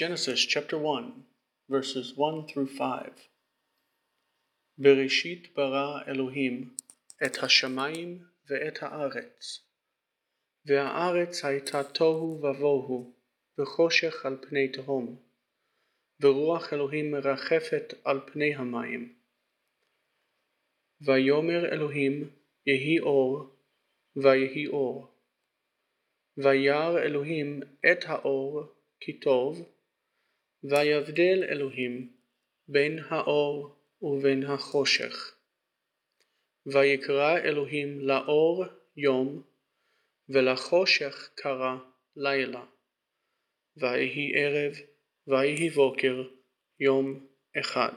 Genesis chapter 1, verses 1 through 5. בראשית ברא אלוהים את השמיים ואת הארץ. והארץ הייתה תוהו ובוהו, וחושך על פני תהום, ורוח אלוהים מרחפת על פני המים. ויאמר אלוהים יהי אור, ויהי אור. וירא אלוהים את האור כי טוב, ויבדל אלוהים בין האור ובין החושך. ויקרא אלוהים לאור יום, ולחושך קרא לילה. ויהי ערב, ויהי בוקר, יום אחד.